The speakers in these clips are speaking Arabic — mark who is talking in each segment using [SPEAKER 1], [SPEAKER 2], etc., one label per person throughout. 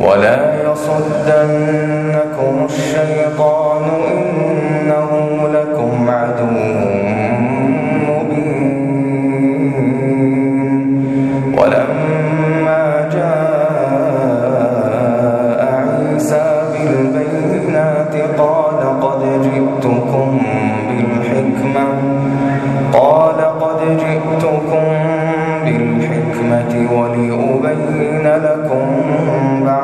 [SPEAKER 1] ولا يصدنكم الشيطان إنه لكم عدو مبين. ولما جاء عيسى بالبينات قال قد جئتكم بالحكمة قال قد جئتكم بالحكمة ولأبين لكم بعض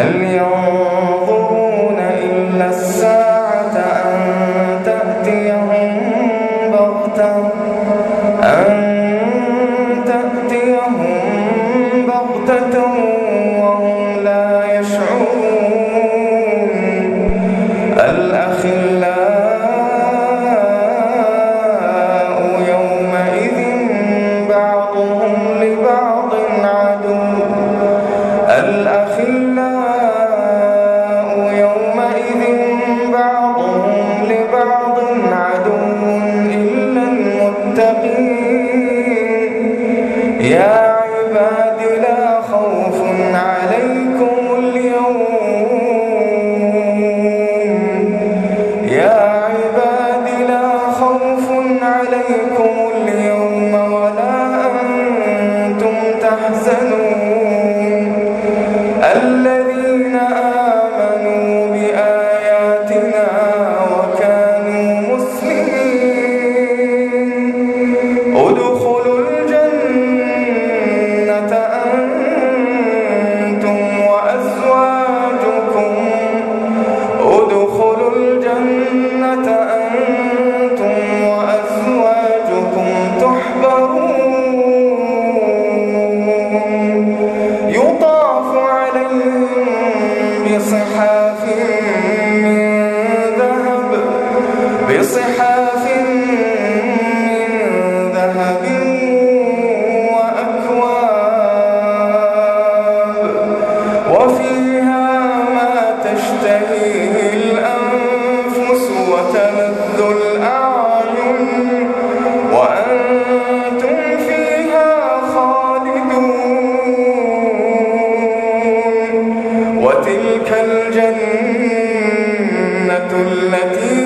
[SPEAKER 1] él le Yeah. بصحاف من ذهب بصحاف التي